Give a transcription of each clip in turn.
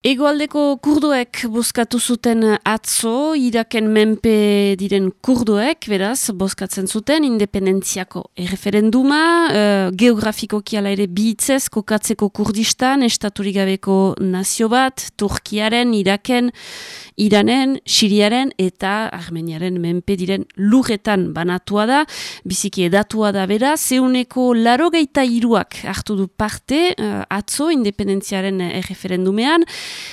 Egoaldeko kurdoek bozkatu zuten atzo, iraken menpe diren kurdoek, beraz, bozkatzen zuten, independentziako erreferenduma, uh, geografikoki ala ere bihitzez, kokatzeko kurdistan, estaturik gabeko nazio bat, Turkiaren, Iraken, Iranen, Siriaren eta Armeniaren menpe diren lurretan banatua da, biziki edatua da bera, zeuneko laro geita iruak hartu du parte, uh, atzo, independentziaren erreferendumean,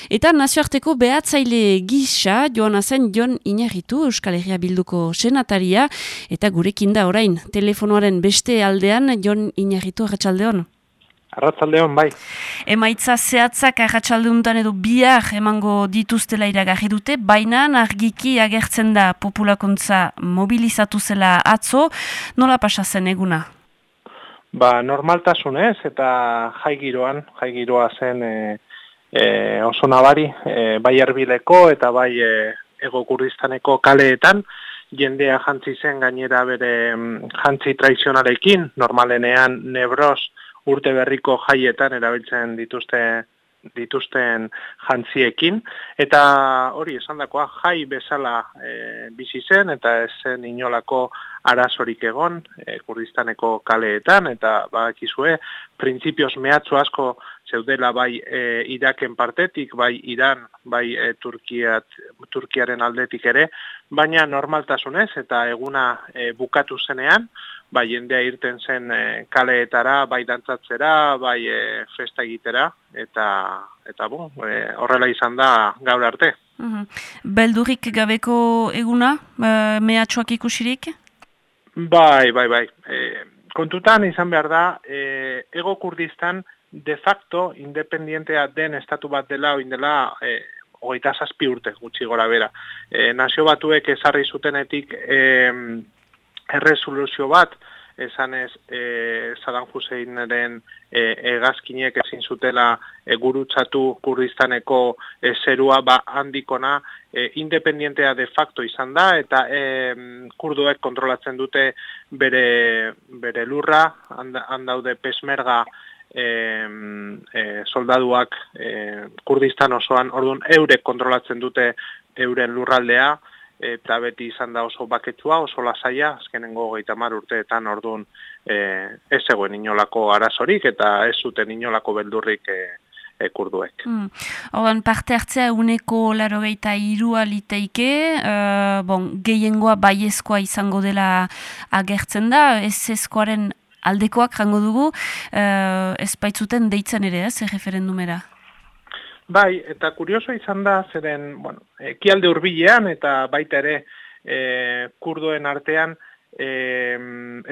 Eta nazioarteko behatzaile gisa, joan azen, joan inarritu Euskal Herria Bilduko senataria, eta gurekin da orain, telefonoaren beste aldean, joan inarritu arratsaldeon. Arratsaldeon bai. Emaitza zehatzak arratsaldeuntan edo bihar emango dituztela iragarri dute, baina argiki agertzen da populakontza mobilizatu zela atzo, nola pasa zen eguna? Ba, normaltasunez eta jaigiroan, jaigiroa zen e, e, oso nabari, e, bai erbileko eta bai e, ego kurdistaneko kaleetan, jendea jantzi zen gainera bere mm, jantzi tradizionalekin, normalenean nebros urte berriko jaietan erabiltzen dituzte dituzten jantziekin, eta hori esan dakoa jai bezala e, bizi zen, eta zen inolako arazorik egon e, kurdistaneko kaleetan, eta bakizue, printzipioz mehatzu asko zeudela bai e, Iraken partetik, bai Iran, bai e, Turkiat, Turkiaren aldetik ere, baina normaltasunez eta eguna e, bukatu zenean, bai jendea irten zen e, kaleetara, bai dantzatzera, bai e, festa egitera, eta, eta bu, e, horrela izan da gaur arte. Uhum. Beldurik gabeko eguna, e, mehatxoak ikusirik? Bai, bai, bai. E, kontutan izan behar da, e, ego kurdistan, de facto independientea den estatu bat dela oin dela e, hogeita zazpi urte gutxi gora bera. E, nazio batuek ezarri zutenetik e, erresoluzio bat, esan ez e, Saddam Husseinaren e, egazkinek ezin zutela e, gurutzatu kurdistaneko e, zerua ba handikona e, independientea de facto izan da eta e, kurduek kontrolatzen dute bere, bere lurra, handaude pesmerga e, e, soldaduak e, Kurdistan osoan, orduan eurek kontrolatzen dute euren lurraldea, eta beti izan da oso baketsua, oso lasaia, azkenengo geita mar urteetan orduan e, ez egoen inolako arazorik eta ez zuten inolako beldurrik e, e, kurduek. Hmm. Ogan, parte hartzea uneko laro geita irua liteike, uh, bon, gehiengoa baiezkoa izango dela agertzen da, ez ezkoaren aldekoak jango dugu, uh, ez baitzuten deitzen ere, ez, referendumera? Bai, eta kurioso izan da, zeren, bueno, ekialde hurbilean eta baita ere e, kurdoen artean e,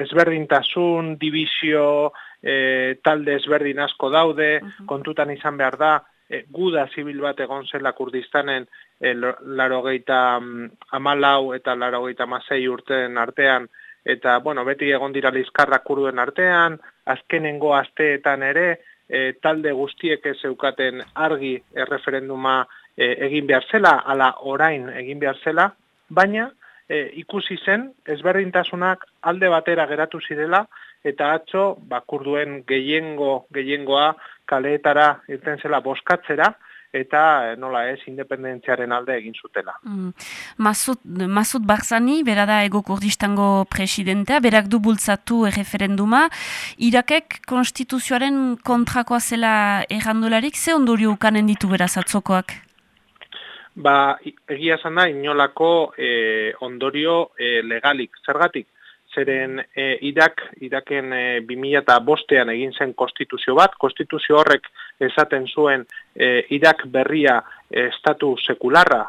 ezberdintasun, divisio, e, talde ezberdin asko daude, kontutan izan behar da, e, guda zibil bat egon zela kurdistanen e, larogeita mm, amalau eta larogeita masei urten artean, eta bueno, beti egon dira lizkarra kurduen artean, azkenengo asteetan ere, e, talde guztiek zeukaten argi erreferenduma e, egin behar zela, ala orain egin behar zela, baina e, ikusi zen ezberdintasunak alde batera geratu zirela, eta atzo, ba, kurduen gehiengo, gehiengoa kaleetara irten zela boskatzera, eta eh, nola ez independentziaren alde egin zutela. Mm. Masut, Masut Barzani, bera da ego kurdistango presidentea, berak du bultzatu erreferenduma, Irakek konstituzioaren kontrakoa zela errandolarik, ze ondorio ukanen ditu beraz atzokoak? Ba, egia zan da, inolako e, ondorio e, legalik, zergatik, zeren e, Irak, Iraken e, 2000 bostean egin zen konstituzio bat, konstituzio horrek esaten zuen e, Irak berria e, estatu sekularra,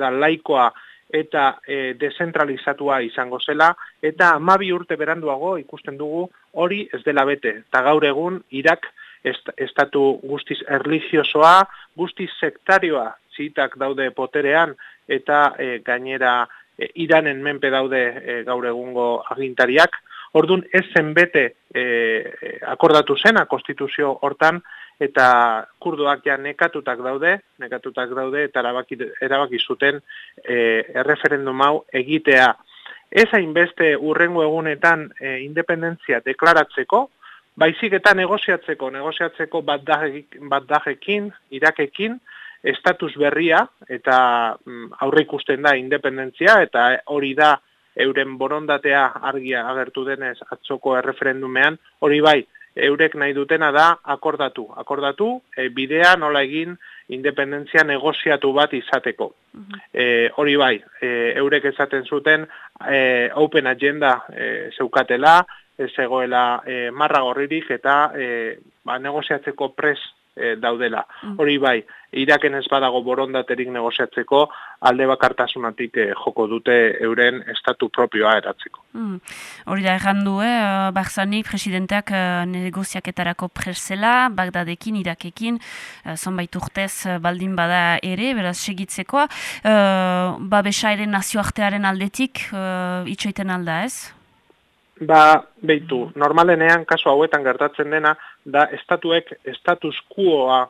da laikoa eta e, dezentralizatua izango zela, eta amabi urte beranduago ikusten dugu hori ez dela bete, eta gaur egun Irak est, estatu guztiz erlijiosoa, guztiz sektarioa zitak daude poterean, eta e, gainera e, iranen menpe daude e, gaur egungo agintariak, Orduan ez zen bete e, e, akordatu zena konstituzio hortan eta kurdoak ja nekatutak daude, nekatutak daude eta erabaki, erabaki zuten e, erreferendum hau egitea. Ez hainbeste urrengo egunetan e, independentzia deklaratzeko, baizik eta negoziatzeko, negoziatzeko bat dajekin, irakekin, estatus berria eta mm, aurre ikusten da independentzia eta hori da euren borondatea argia agertu denez atzoko erreferendumean, hori bai, eurek nahi dutena da akordatu, akordatu e, bidea nola egin independentzia negoziatu bat izateko. E, hori bai, e, eurek esaten zuten e, open agenda e, zeukatela, ez egoela e, marra gorririk eta e, ba, negoziatzeko pres e, daudela. Mm. Hori bai, iraken ez badago borondaterik negoziatzeko alde bakartasunatik e, joko dute euren estatu propioa eratzeko. Mm. Hori da erran du, eh? Barzani presidenteak uh, negoziaketarako presela, Bagdadekin, Irakekin, uh, zonbait urtez baldin bada ere, beraz segitzekoa, uh, babesa ere nazioartearen aldetik uh, itxoiten alda ez? Ba, behitu, normalenean kasu hauetan gertatzen dena, da estatuek estatus quoa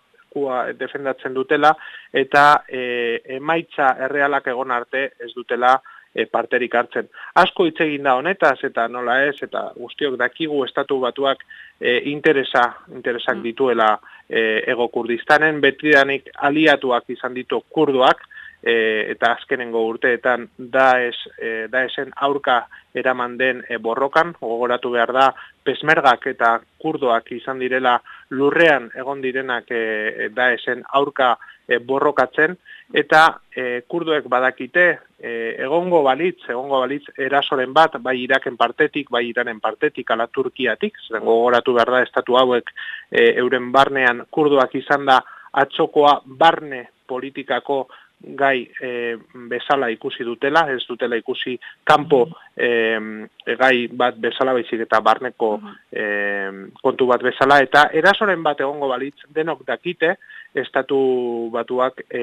defendatzen dutela, eta e, emaitza errealak egon arte ez dutela e, parterik hartzen. Asko hitz egin da honetaz, eta nola ez, eta guztiok dakigu estatu batuak e, interesa, interesak mm. dituela e, ego kurdistanen, betidanik aliatuak izan ditu kurduak, e, eta azkenengo urteetan da ez e, da esen aurka eraman den e, borrokan. Gogoratu behar da pesmergak eta kurdoak izan direla lurrean egon direnak e, da esen aurka e, borrokatzen. Eta e, kurduek badakite e, egongo balitz egongo balitz erasoren bat bai iraken partetik bai iranen partetik ala turkiatik. Zen gogoratu behar da estatu hauek e, euren barnean kurduak izan da atxokoa barne politikako gai e, bezala ikusi dutela, ez dutela ikusi kanpo e, gai bat bezala baizik eta barneko e, kontu bat bezala, eta erasoren bat egongo balitz denok dakite, estatu batuak e,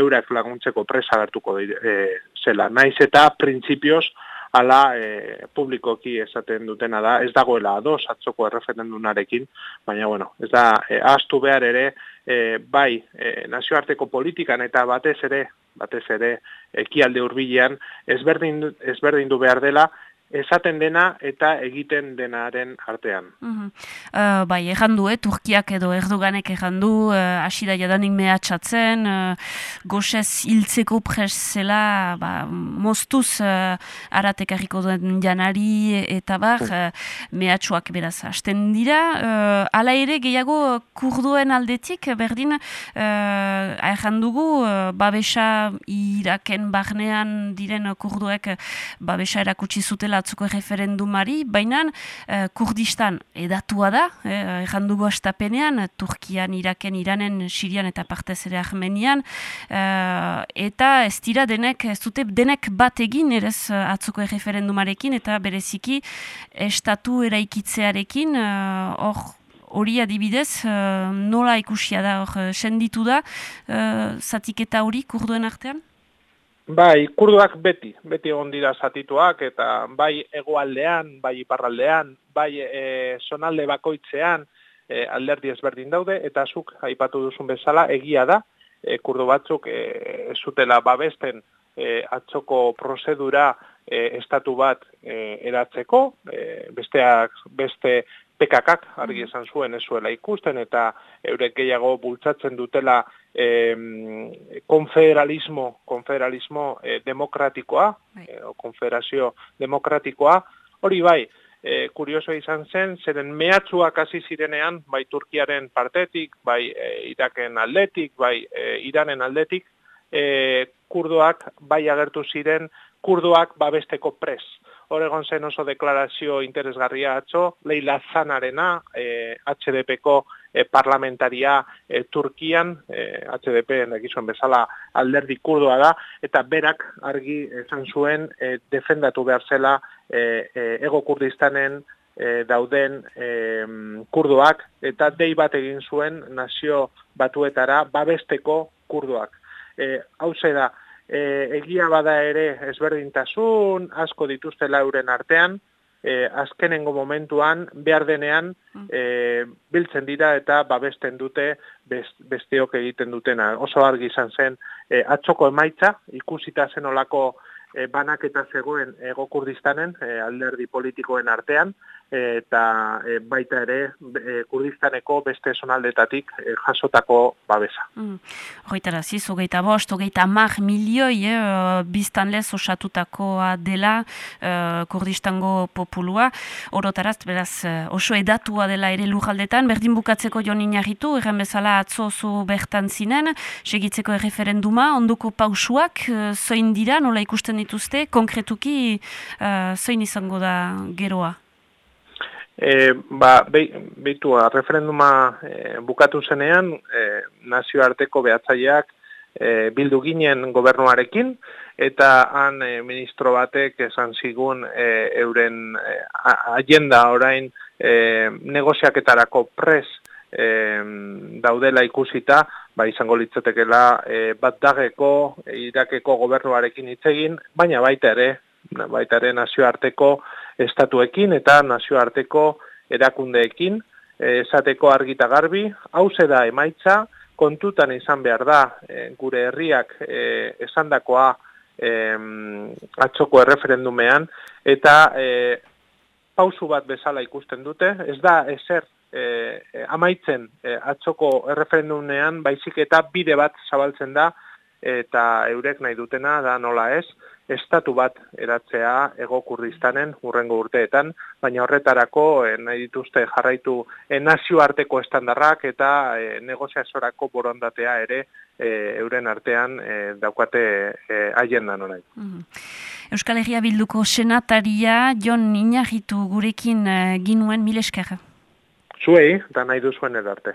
eurak laguntzeko presa hartuko e, zela. Naiz eta printzipioz, ala e, publikoki esaten dutena da, ez dagoela ados atzoko erreferendunarekin, baina bueno, ez da, e, ahaztu behar ere, e, bai, e, nazioarteko politikan eta batez ere, batez ere, ekialde hurbilean ezberdin, ezberdin du behar dela, esaten dena eta egiten denaren artean. Uh bai, ejan du, eh, Turkiak edo Erdoganek ejan du, uh, asida jadanik mehatxatzen, uh, gozez hiltzeko presela, ba, moztuz uh, aratekarriko duen janari eta bar, uh, mehatxuak beraz hasten dira. Uh, ala ere, gehiago kurduen aldetik, berdin, uh, ejan dugu, uh, babesa iraken barnean diren kurduek babesa erakutsi zutela atzuko referendumari, baina uh, Kurdistan edatua da, eh, dugu astapenean, Turkian, Iraken, Iranen, Sirian eta partez ere Armenian, uh, eta ez dira denek, ez dute denek bat egin erez uh, atzuko referendumarekin, eta bereziki estatu eraikitzearekin, hor, uh, hori adibidez, nola ikusia da, hor, senditu da, zatiketa hori kurduen artean? Bai, kurduak beti, beti egon dira zatituak, eta bai egoaldean, bai iparraldean, bai e, sonalde bakoitzean e, alderdi ezberdin daude, eta zuk, aipatu duzun bezala, egia da, e, kurdu batzuk e, zutela babesten e, atzoko prozedura e, estatu bat e, eratzeko, e, besteak, beste pekakak argi esan zuen ez zuela ikusten eta eurek gehiago bultzatzen dutela eh, konfederalismo, konfederalismo eh, demokratikoa, eh, konfederazio demokratikoa, hori bai, eh, kurioso izan zen, zeren mehatzuak hasi zirenean, bai Turkiaren partetik, bai eh, Iraken aldetik, bai eh, Iranen aldetik, eh, kurdoak bai agertu ziren, kurdoak babesteko pres. Oregon zen oso deklarazio interesgarria atzo, Leila Zanarena, eh, HDP-ko eh, parlamentaria eh, Turkian, eh, HDP nekizuen bezala alderdi kurdoa da, eta berak argi esan zuen eh, defendatu behar zela eh, eh, ego kurdistanen eh, dauden eh, kurdoak, eta dei bat egin zuen nazio batuetara babesteko kurdoak. Eh, hau da, e, egia bada ere ezberdintasun, asko dituztela euren artean, e, azkenengo momentuan, behar denean, e, biltzen dira eta babesten dute besteok egiten dutena. Oso argi izan zen, e, atxoko emaitza, ikusita zen olako e, banaketa zegoen ego kurdistanen, e, alderdi politikoen artean, eta e, baita ere e, Kurdistaneko beste sonaldetatik e, jasotako babesa. Mm. Hogeita ziz, hogeita bost, hogeita mar milioi e, biztan lez osatutakoa dela e, Kurdistango populua. Orotaraz, beraz, oso edatua dela ere lujaldetan, berdin bukatzeko jon inarritu, erren bezala atzo zu bertan zinen, segitzeko erreferenduma, onduko pausuak, zoin dira, nola ikusten dituzte, konkretuki, zoin izango da geroa? E, ba, behitu, referenduma e, bukatu zenean, e, nazioarteko behatzaileak e, bildu ginen gobernuarekin, eta han e, ministro batek esan zigun e, euren e, agenda orain e, negoziaketarako pres e, daudela ikusita, ba, izango litzatekela e, bat dageko, irakeko gobernuarekin hitz baina baita ere, baita ere nazioarteko estatuekin eta nazioarteko erakundeekin eh, esateko argita garbi, hau da emaitza, kontutan izan behar da eh, gure herriak e, esandakoa e, atxoko erreferendumean, eta e, pausu bat bezala ikusten dute, ez da ezer e, amaitzen e, atxoko erreferendumean, baizik eta bide bat zabaltzen da, eta eurek nahi dutena da nola ez, estatu bat eratzea ego kurdistanen urrengo urteetan, baina horretarako eh, nahi dituzte jarraitu eh, nazioarteko estandarrak eta eh, negoziazorako borondatea ere eh, euren artean eh, daukate eh, agendan orai. Mm Euskal Herria Bilduko senataria Jon Inagitu gurekin ginuen mileskerra. Zuei, da nahi duzuen edarte.